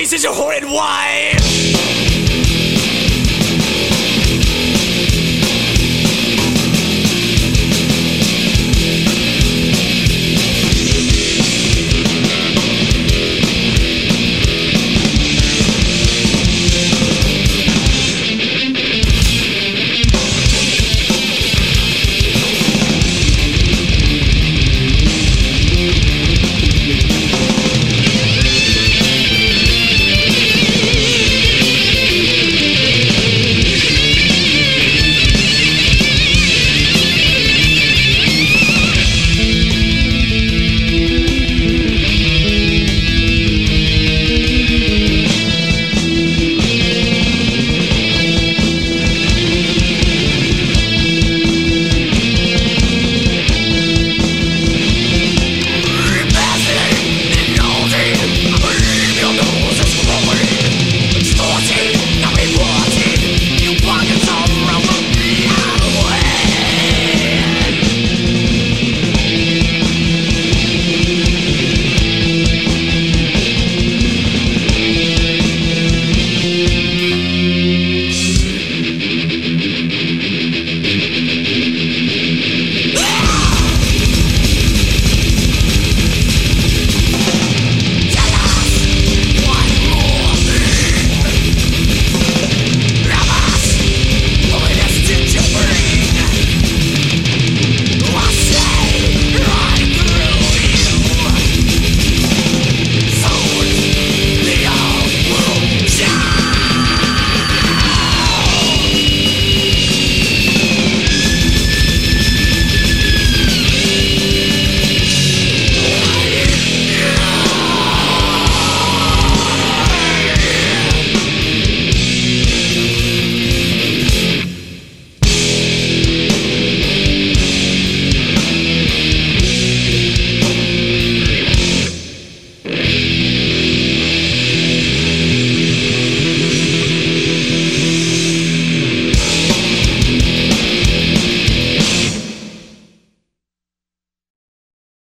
This is your horrid wife.